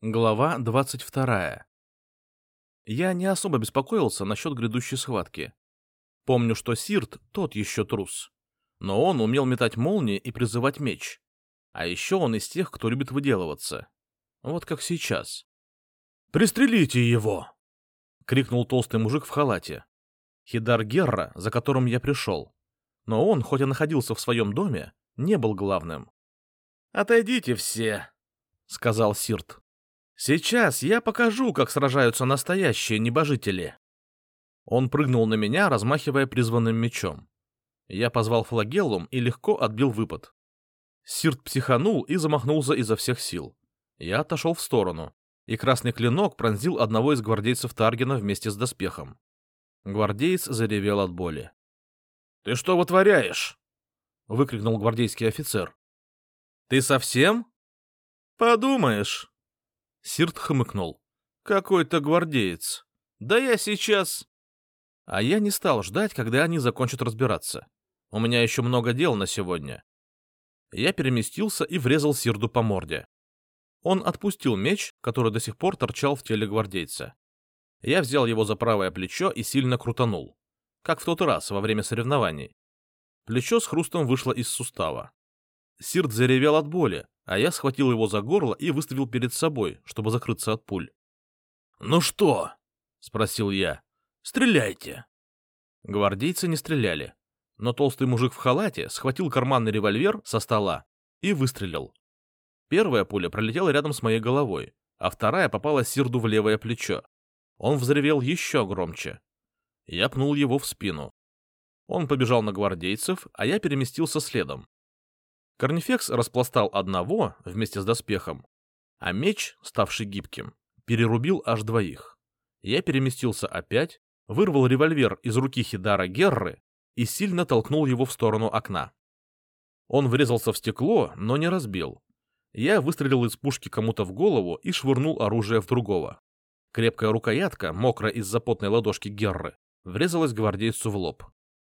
Глава 22. Я не особо беспокоился насчет грядущей схватки. Помню, что Сирт тот еще трус. Но он умел метать молнии и призывать меч. А еще он из тех, кто любит выделываться. Вот как сейчас. «Пристрелите его!» — крикнул толстый мужик в халате. Хидар Герра, за которым я пришел. Но он, хоть и находился в своем доме, не был главным. «Отойдите все!» — сказал Сирт. Сейчас я покажу, как сражаются настоящие небожители. Он прыгнул на меня, размахивая призванным мечом. Я позвал флагеллум и легко отбил выпад. Сирт психанул и замахнулся изо всех сил. Я отошел в сторону, и красный клинок пронзил одного из гвардейцев Таргена вместе с доспехом. Гвардеец заревел от боли. — Ты что вытворяешь? — выкрикнул гвардейский офицер. — Ты совсем? — Подумаешь. Сирт хмыкнул. «Какой-то гвардеец. Да я сейчас...» А я не стал ждать, когда они закончат разбираться. У меня еще много дел на сегодня. Я переместился и врезал Сирду по морде. Он отпустил меч, который до сих пор торчал в теле гвардейца. Я взял его за правое плечо и сильно крутанул, как в тот раз во время соревнований. Плечо с хрустом вышло из сустава. Сирт заревел от боли, а я схватил его за горло и выставил перед собой, чтобы закрыться от пуль. — Ну что? — спросил я. — Стреляйте. Гвардейцы не стреляли, но толстый мужик в халате схватил карманный револьвер со стола и выстрелил. Первая пуля пролетела рядом с моей головой, а вторая попала Сирду в левое плечо. Он взревел еще громче. Я пнул его в спину. Он побежал на гвардейцев, а я переместился следом. Корнифекс распластал одного вместе с доспехом, а меч, ставший гибким, перерубил аж двоих. Я переместился опять, вырвал револьвер из руки Хидара Герры и сильно толкнул его в сторону окна. Он врезался в стекло, но не разбил. Я выстрелил из пушки кому-то в голову и швырнул оружие в другого. Крепкая рукоятка, мокрая из-за потной ладошки Герры, врезалась гвардейцу в лоб.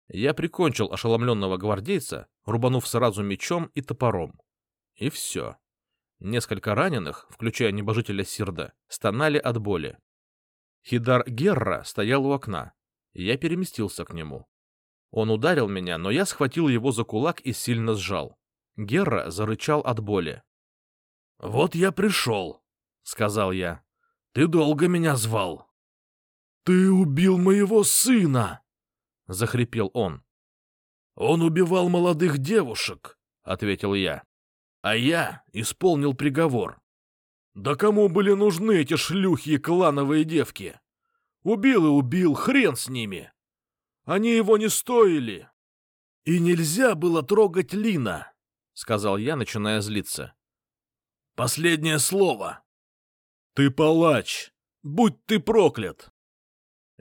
Я прикончил ошеломленного гвардейца, рубанув сразу мечом и топором. И все. Несколько раненых, включая небожителя Сирда, стонали от боли. Хидар Герра стоял у окна. Я переместился к нему. Он ударил меня, но я схватил его за кулак и сильно сжал. Герра зарычал от боли. — Вот я пришел, — сказал я. — Ты долго меня звал. — Ты убил моего сына! — захрипел он. «Он убивал молодых девушек», — ответил я. «А я исполнил приговор». «Да кому были нужны эти шлюхи и клановые девки? Убил и убил, хрен с ними! Они его не стоили!» «И нельзя было трогать Лина», — сказал я, начиная злиться. «Последнее слово. Ты палач. Будь ты проклят!»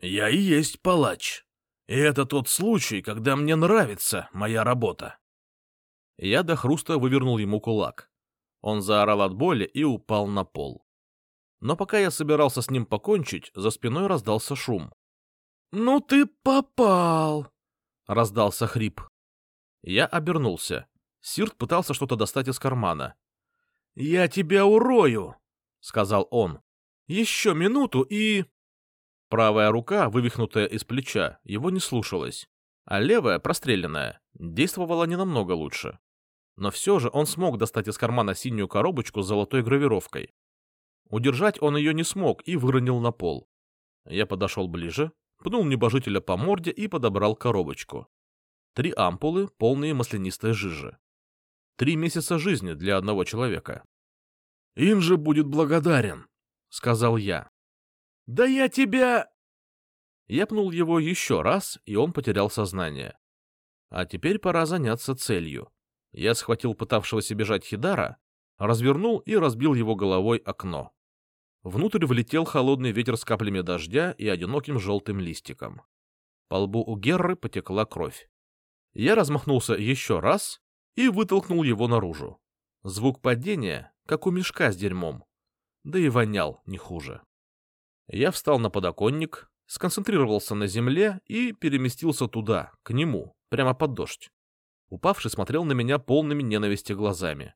«Я и есть палач», и это тот случай, когда мне нравится моя работа. Я до хруста вывернул ему кулак. Он заорал от боли и упал на пол. Но пока я собирался с ним покончить, за спиной раздался шум. — Ну ты попал! — раздался хрип. Я обернулся. Сирт пытался что-то достать из кармана. — Я тебя урою! — сказал он. — Еще минуту и... Правая рука, вывихнутая из плеча, его не слушалась, а левая, простреленная, действовала не намного лучше. Но все же он смог достать из кармана синюю коробочку с золотой гравировкой. Удержать он ее не смог и выронил на пол. Я подошел ближе, пнул небожителя по морде и подобрал коробочку. Три ампулы, полные маслянистой жижи. Три месяца жизни для одного человека. — Им же будет благодарен, — сказал я. «Да я тебя...» Я пнул его еще раз, и он потерял сознание. А теперь пора заняться целью. Я схватил пытавшегося бежать Хидара, развернул и разбил его головой окно. Внутрь влетел холодный ветер с каплями дождя и одиноким желтым листиком. По лбу у Герры потекла кровь. Я размахнулся еще раз и вытолкнул его наружу. Звук падения, как у мешка с дерьмом. Да и вонял не хуже. Я встал на подоконник, сконцентрировался на земле и переместился туда, к нему, прямо под дождь. Упавший смотрел на меня полными ненависти глазами.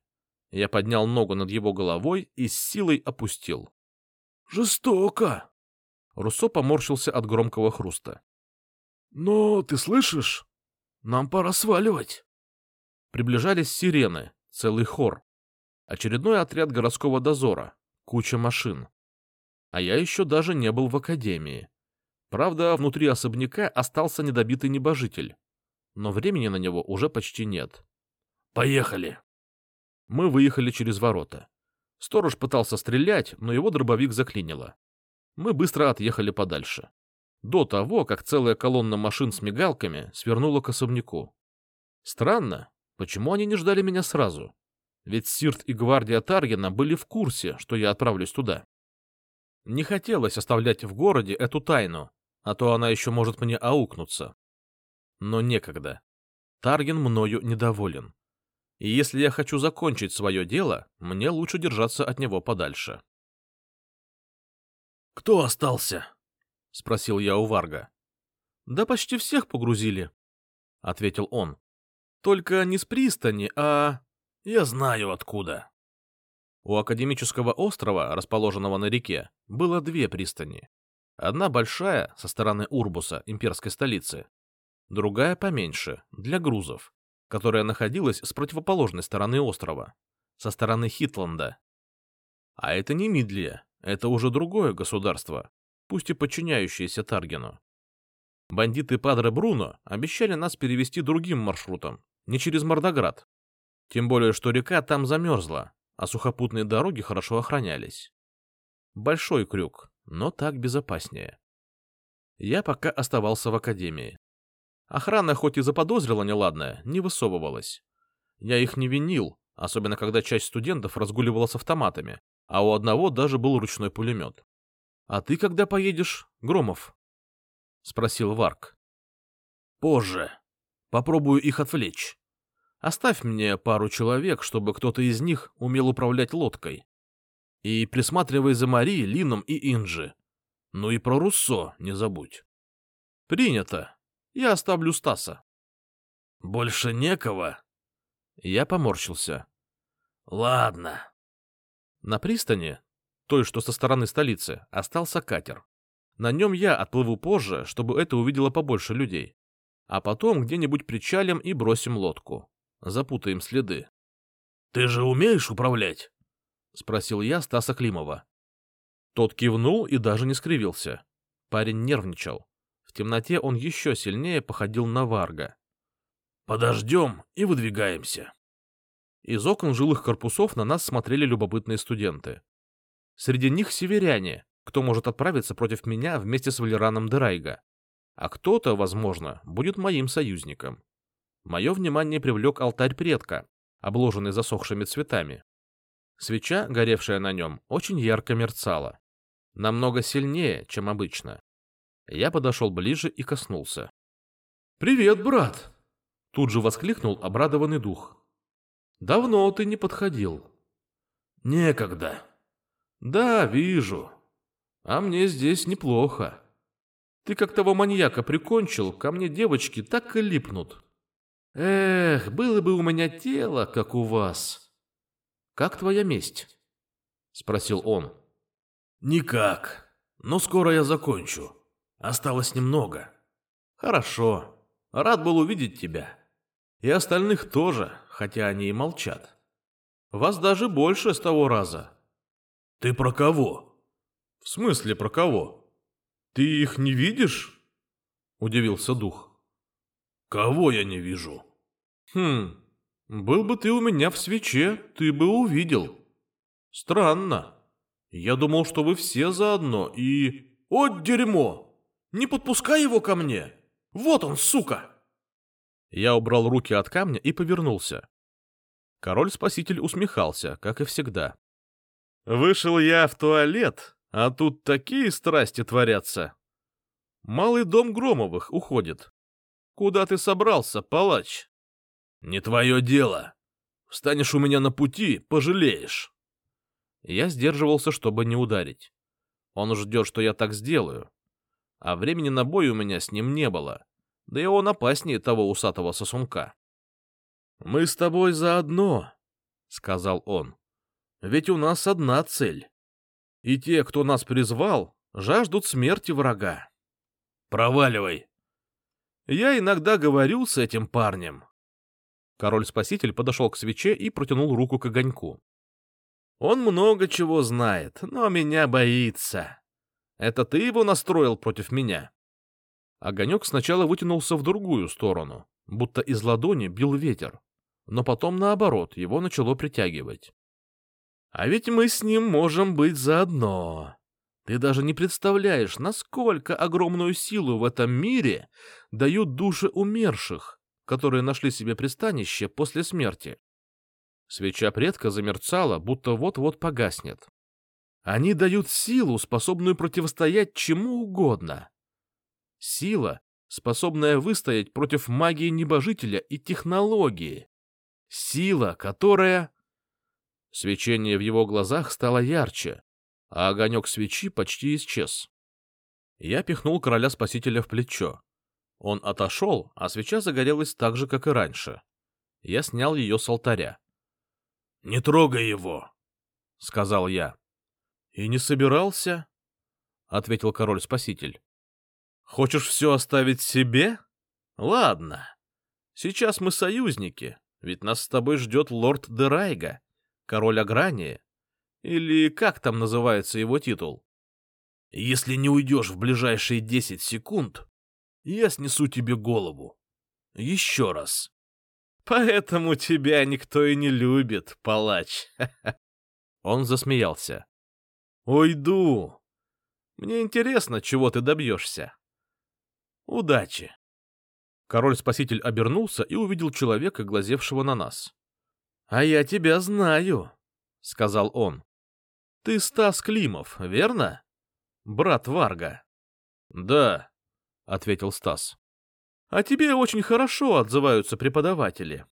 Я поднял ногу над его головой и с силой опустил. «Жестоко!» Руссо поморщился от громкого хруста. «Но ты слышишь? Нам пора сваливать!» Приближались сирены, целый хор. Очередной отряд городского дозора, куча машин. А я еще даже не был в академии. Правда, внутри особняка остался недобитый небожитель. Но времени на него уже почти нет. «Поехали!» Мы выехали через ворота. Сторож пытался стрелять, но его дробовик заклинило. Мы быстро отъехали подальше. До того, как целая колонна машин с мигалками свернула к особняку. Странно, почему они не ждали меня сразу? Ведь Сирт и гвардия Таргена были в курсе, что я отправлюсь туда. Не хотелось оставлять в городе эту тайну, а то она еще может мне аукнуться. Но некогда. Тарген мною недоволен. И если я хочу закончить свое дело, мне лучше держаться от него подальше. «Кто остался?» — спросил я у Варга. «Да почти всех погрузили», — ответил он. «Только не с пристани, а...» «Я знаю откуда». У академического острова, расположенного на реке, было две пристани. Одна большая, со стороны Урбуса, имперской столицы, другая поменьше, для грузов, которая находилась с противоположной стороны острова, со стороны Хитланда. А это не Мидлия, это уже другое государство, пусть и подчиняющееся Таргену. Бандиты Падре Бруно обещали нас перевести другим маршрутом, не через Мордоград. Тем более, что река там замерзла, а сухопутные дороги хорошо охранялись. Большой крюк, но так безопаснее. Я пока оставался в академии. Охрана хоть и заподозрила неладное, не высовывалась. Я их не винил, особенно когда часть студентов разгуливала с автоматами, а у одного даже был ручной пулемет. — А ты когда поедешь, Громов? — спросил Варк. — Позже. Попробую их отвлечь. Оставь мне пару человек, чтобы кто-то из них умел управлять лодкой. И присматривай за Мари, Лином и Инджи. Ну и про Руссо не забудь. — Принято. Я оставлю Стаса. Больше некого? Я поморщился. Ладно. На пристани, той, что со стороны столицы, остался катер. На нем я отплыву позже, чтобы это увидело побольше людей. А потом где-нибудь причалим и бросим лодку. Запутаем следы. — Ты же умеешь управлять? — спросил я Стаса Климова. Тот кивнул и даже не скривился. Парень нервничал. В темноте он еще сильнее походил на Варга. «Подождем и выдвигаемся». Из окон жилых корпусов на нас смотрели любопытные студенты. Среди них северяне, кто может отправиться против меня вместе с Валераном Дерайга. А кто-то, возможно, будет моим союзником. Мое внимание привлек алтарь предка, обложенный засохшими цветами. Свеча, горевшая на нем, очень ярко мерцала. Намного сильнее, чем обычно. Я подошел ближе и коснулся. «Привет, брат!» Тут же воскликнул обрадованный дух. «Давно ты не подходил». «Некогда». «Да, вижу. А мне здесь неплохо. Ты как того маньяка прикончил, ко мне девочки так и липнут. Эх, было бы у меня тело, как у вас. Как твоя месть?» — спросил он. «Никак, но скоро я закончу». Осталось немного. Хорошо. Рад был увидеть тебя. И остальных тоже, хотя они и молчат. Вас даже больше с того раза. Ты про кого? В смысле про кого? Ты их не видишь? Удивился дух. Кого я не вижу? Хм, был бы ты у меня в свече, ты бы увидел. Странно. Я думал, что вы все заодно и... О, дерьмо! Не подпускай его ко мне! Вот он, сука!» Я убрал руки от камня и повернулся. Король-спаситель усмехался, как и всегда. «Вышел я в туалет, а тут такие страсти творятся. Малый дом Громовых уходит. Куда ты собрался, палач?» «Не твое дело. Встанешь у меня на пути, пожалеешь». Я сдерживался, чтобы не ударить. Он ждет, что я так сделаю, а времени на бой у меня с ним не было, да и он опаснее того усатого сосунка. «Мы с тобой заодно», — сказал он. Ведь у нас одна цель. И те, кто нас призвал, жаждут смерти врага. Проваливай. Я иногда говорю с этим парнем. Король-спаситель подошел к свече и протянул руку к огоньку. Он много чего знает, но меня боится. Это ты его настроил против меня? Огонек сначала вытянулся в другую сторону, будто из ладони бил ветер, но потом, наоборот, его начало притягивать. А ведь мы с ним можем быть заодно. Ты даже не представляешь, насколько огромную силу в этом мире дают души умерших, которые нашли себе пристанище после смерти. Свеча предка замерцала, будто вот-вот погаснет. Они дают силу, способную противостоять чему угодно. Сила, способная выстоять против магии небожителя и технологии. Сила, которая... Свечение в его глазах стало ярче, а огонек свечи почти исчез. Я пихнул короля-спасителя в плечо. Он отошел, а свеча загорелась так же, как и раньше. Я снял ее с алтаря. — Не трогай его, — сказал я. — И не собирался, — ответил король-спаситель. — Хочешь все оставить себе? Ладно. Сейчас мы союзники, ведь нас с тобой ждет лорд Дерайга, король Аграния, или как там называется его титул? Если не уйдешь в ближайшие десять секунд, я снесу тебе голову. Еще раз. Поэтому тебя никто и не любит, палач. Он засмеялся. Уйду. Мне интересно, чего ты добьешься. Удачи. Король-спаситель обернулся и увидел человека, глазевшего на нас. — А я тебя знаю, — сказал он. Ты Стас Климов, верно? Брат Варга. Да, ответил Стас. А тебе очень хорошо отзываются преподаватели.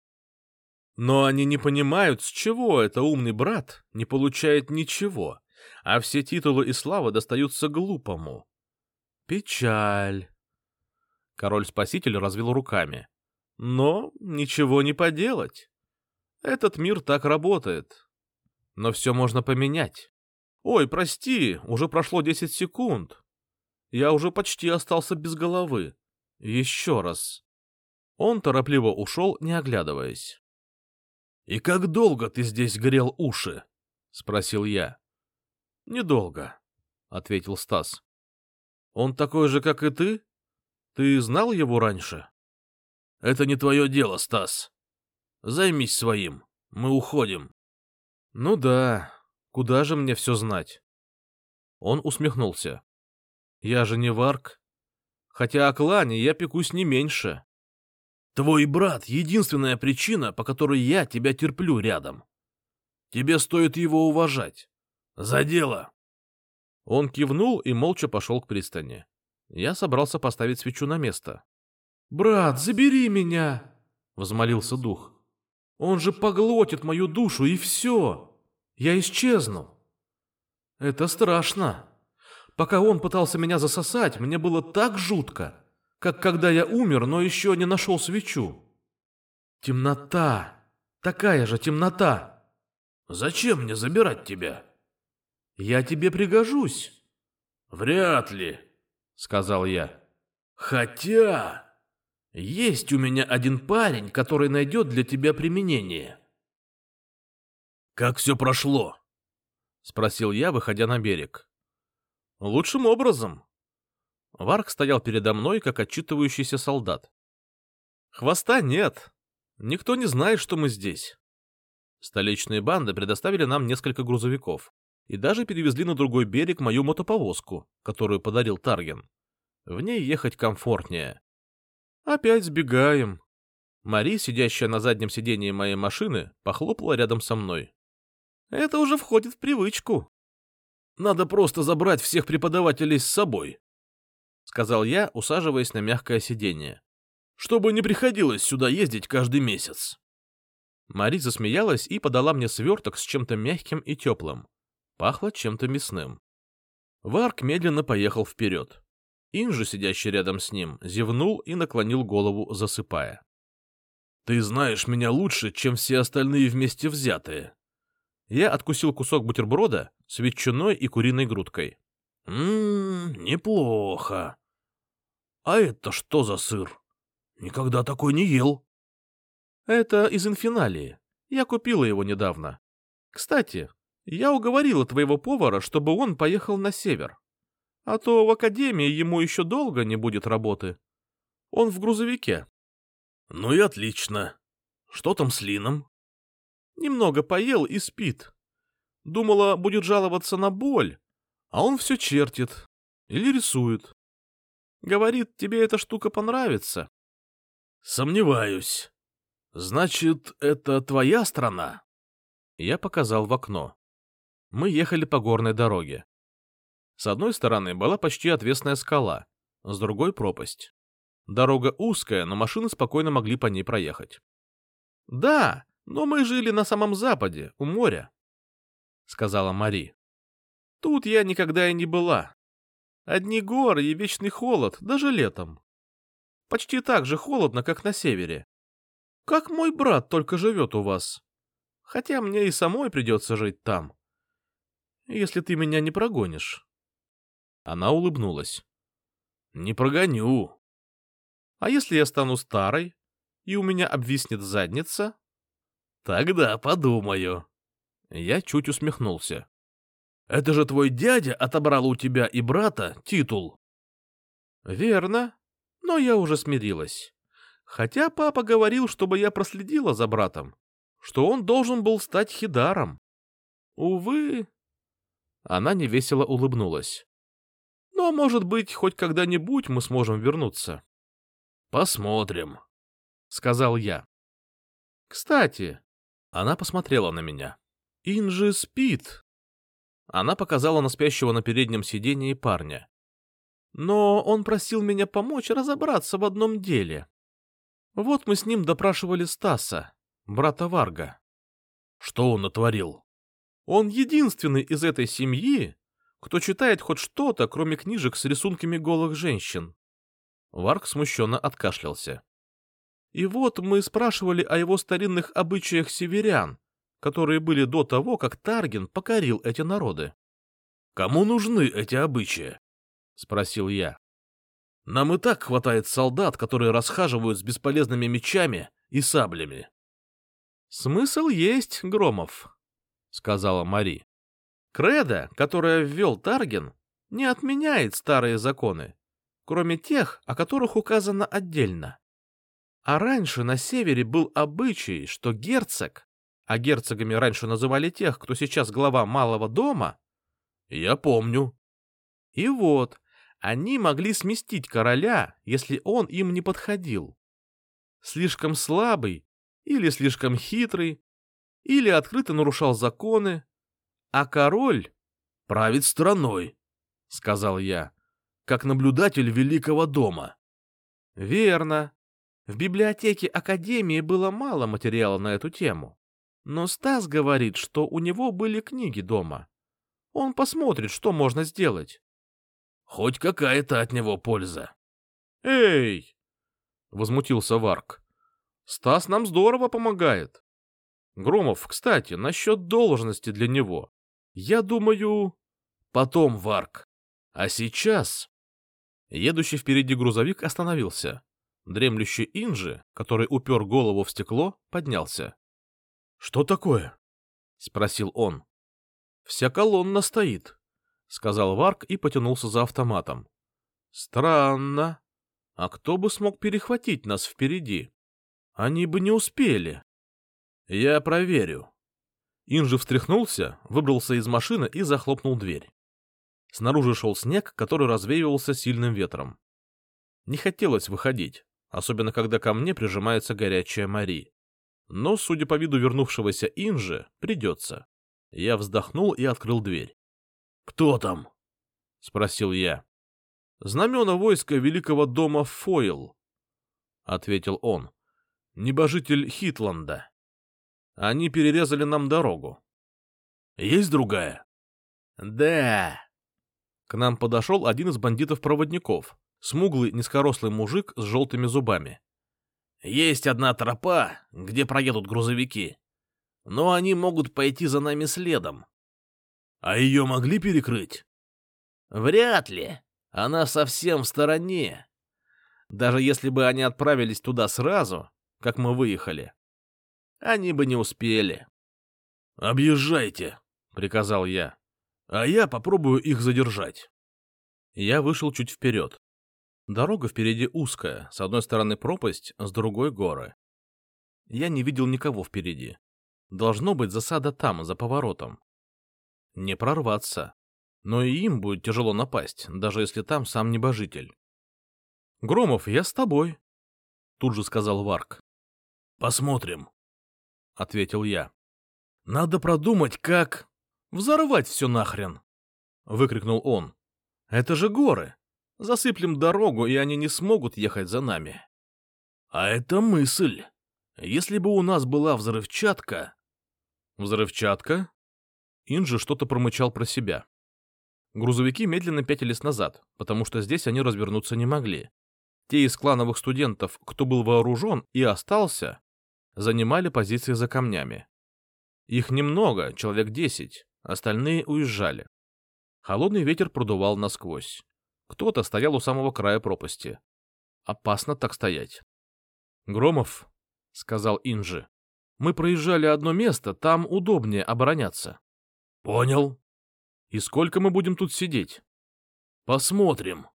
Но они не понимают, с чего это умный брат не получает ничего, а все титулы и слава достаются глупому. Печаль. Король-спаситель развел руками. Но ничего не поделать. Этот мир так работает. Но все можно поменять. «Ой, прости, уже прошло десять секунд. Я уже почти остался без головы. Еще раз». Он торопливо ушел, не оглядываясь. «И как долго ты здесь грел уши?» — спросил я. «Недолго», — ответил Стас. «Он такой же, как и ты? Ты знал его раньше?» «Это не твое дело, Стас. Займись своим. Мы уходим». «Ну да, Куда же мне все знать? Он усмехнулся. Я же не варк. Хотя о клане я пекусь не меньше. Твой брат — единственная причина, по которой я тебя терплю рядом. Тебе стоит его уважать. За дело!» Он кивнул и молча пошел к пристани. Я собрался поставить свечу на место. «Брат, забери меня!» — взмолился дух. «Он же поглотит мою душу, и все!» Я исчезну. Это страшно. Пока он пытался меня засосать, мне было так жутко, как когда я умер, но еще не нашел свечу. Темнота. Такая же темнота. Зачем мне забирать тебя? Я тебе пригожусь. Вряд ли, сказал я. Хотя есть у меня один парень, который найдет для тебя применение. «Как все прошло?» — спросил я, выходя на берег. «Лучшим образом». Варк стоял передо мной, как отчитывающийся солдат. «Хвоста нет. Никто не знает, что мы здесь». Столичные банды предоставили нам несколько грузовиков и даже перевезли на другой берег мою мотоповозку, которую подарил Тарген. В ней ехать комфортнее. Опять сбегаем. Мари, сидящая на заднем сидении моей машины, похлопала рядом со мной. Это уже входит в привычку. Надо просто забрать всех преподавателей с собой, — сказал я, усаживаясь на мягкое сиденье, — чтобы не приходилось сюда ездить каждый месяц. Мари засмеялась и подала мне сверток с чем-то мягким и теплым. Пахло чем-то мясным. Варк медленно поехал вперед. Инжи, сидящий рядом с ним, зевнул и наклонил голову, засыпая. Ты знаешь меня лучше, чем все остальные вместе взятые. Я откусил кусок бутерброда с ветчиной и куриной грудкой. Ммм, неплохо. А это что за сыр? Никогда такой не ел. Это из инфиналии. Я купила его недавно. Кстати, я уговорила твоего повара, чтобы он поехал на север. А то в академии ему еще долго не будет работы. Он в грузовике. Ну и отлично. Что там с Лином? Немного поел и спит. Думала, будет жаловаться на боль, а он все чертит или рисует. Говорит, тебе эта штука понравится. Сомневаюсь. Значит, это твоя страна? Я показал в окно. Мы ехали по горной дороге. С одной стороны была почти отвесная скала, с другой — пропасть. Дорога узкая, но машины спокойно могли по ней проехать. — Да, но мы жили на самом западе, у моря, — сказала Мари. — Тут я никогда и не была. Одни горы и вечный холод, даже летом. Почти так же холодно, как на севере. Как мой брат только живет у вас. Хотя мне и самой придется жить там. Если ты меня не прогонишь. Она улыбнулась. — Не прогоню. — А если я стану старой, и у меня обвиснет задница? — Тогда подумаю. Я чуть усмехнулся. — Это же твой дядя отобрал у тебя и брата титул. — Верно, но я уже смирилась. Хотя папа говорил, чтобы я проследила за братом, что он должен был стать хидаром. Увы... Она невесело улыбнулась. Но, может быть, хоть когда-нибудь мы сможем вернуться. — Посмотрим, — сказал я. — Кстати, она посмотрела на меня. — Инжи спит. Она показала на спящего на переднем сиденье парня. Но он просил меня помочь разобраться в одном деле. Вот мы с ним допрашивали Стаса, брата Варга. Что он натворил? Он единственный из этой семьи, кто читает хоть что-то, кроме книжек с рисунками голых женщин. Варк смущенно откашлялся. И вот мы спрашивали о его старинных обычаях северян, которые были до того, как Тарген покорил эти народы. — Кому нужны эти обычаи? — спросил я. — Нам и так хватает солдат, которые расхаживают с бесполезными мечами и саблями. — Смысл есть, Громов, — сказала Мари. Кредо, которое ввел Тарген, не отменяет старые законы, кроме тех, о которых указано отдельно. А раньше на севере был обычай, что герцог, а герцогами раньше называли тех, кто сейчас глава малого дома, я помню. И вот, они могли сместить короля, если он им не подходил. Слишком слабый или слишком хитрый, или открыто нарушал законы, а король правит страной, — сказал я, — как наблюдатель Великого дома. — Верно. В библиотеке Академии было мало материала на эту тему. Но Стас говорит, что у него были книги дома. Он посмотрит, что можно сделать. — Хоть какая-то от него польза. — Эй! — возмутился Варк. — Стас нам здорово помогает. Громов, кстати, насчет должности для него. Я думаю... Потом, Варк. А сейчас... Едущий впереди грузовик остановился. Дремлющий Инжи, который упер голову в стекло, поднялся. — Что такое? — спросил он. — Вся колонна стоит, — сказал Варк и потянулся за автоматом. — Странно. А кто бы смог перехватить нас впереди? Они бы не успели. — Я проверю, Инжи встряхнулся, выбрался из машины и захлопнул дверь. Снаружи шел снег, который развеивался сильным ветром. Не хотелось выходить, особенно когда ко мне прижимается горячая Мари. Но, судя по виду вернувшегося Инжи, придется. Я вздохнул и открыл дверь. — Кто там? — спросил я. — Знамена войска Великого дома Фойл, — ответил он. — Небожитель Хитланда. Они перерезали нам дорогу. Есть другая? Да. К нам подошел один из бандитов-проводников, смуглый низкорослый мужик с желтыми зубами. Есть одна тропа, где проедут грузовики. Но они могут пойти за нами следом. А ее могли перекрыть? Вряд ли. Она совсем в стороне. Даже если бы они отправились туда сразу, как мы выехали, они бы не успели. «Объезжайте», — приказал я, — «а я попробую их задержать». Я вышел чуть вперед. Дорога впереди узкая, с одной стороны пропасть, с другой — горы. Я не видел никого впереди. Должно быть засада там, за поворотом. Не прорваться. Но и им будет тяжело напасть, даже если там сам небожитель. — Громов, я с тобой, — тут же сказал Варк. — Посмотрим, — ответил я. — Надо продумать, как... — Взорвать все нахрен! — выкрикнул он. — Это же горы! Засыплем дорогу, и они не смогут ехать за нами. — А это мысль. Если бы у нас была взрывчатка... — Взрывчатка? Инжи что-то промычал про себя. Грузовики медленно пятились назад, потому что здесь они развернуться не могли. Те из клановых студентов, кто был вооружен и остался, занимали позиции за камнями. Их немного, человек десять, остальные уезжали. Холодный ветер продувал насквозь. Кто-то стоял у самого края пропасти. Опасно так стоять. «Громов», — сказал Инжи, — «мы проезжали одно место, там удобнее обороняться». «Понял», и сколько мы будем тут сидеть? Посмотрим.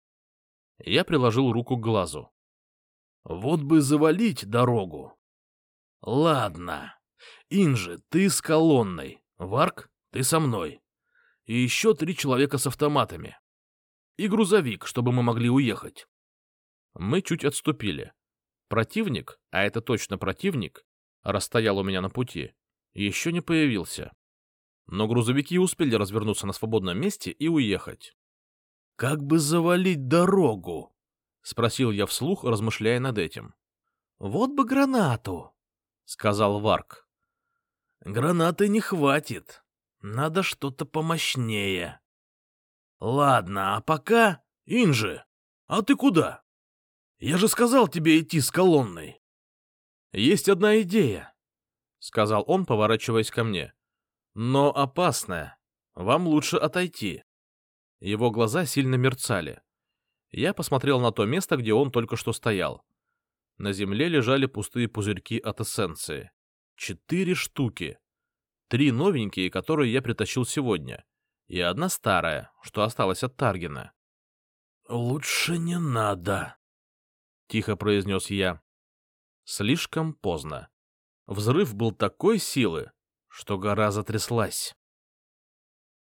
Я приложил руку к глазу. Вот бы завалить дорогу. Ладно. Инжи, ты с колонной. Варк, ты со мной. И еще три человека с автоматами. И грузовик, чтобы мы могли уехать. Мы чуть отступили. Противник, а это точно противник, расстоял у меня на пути, еще не появился но грузовики успели развернуться на свободном месте и уехать. — Как бы завалить дорогу? — спросил я вслух, размышляя над этим. — Вот бы гранату, — сказал Варк. — Гранаты не хватит. Надо что-то помощнее. — Ладно, а пока... Инжи, а ты куда? Я же сказал тебе идти с колонной. — Есть одна идея, — сказал он, поворачиваясь ко мне но опасная. Вам лучше отойти. Его глаза сильно мерцали. Я посмотрел на то место, где он только что стоял. На земле лежали пустые пузырьки от эссенции. Четыре штуки. Три новенькие, которые я притащил сегодня, и одна старая, что осталась от Таргина. — Лучше не надо, — тихо произнес я. Слишком поздно. Взрыв был такой силы, что гора затряслась.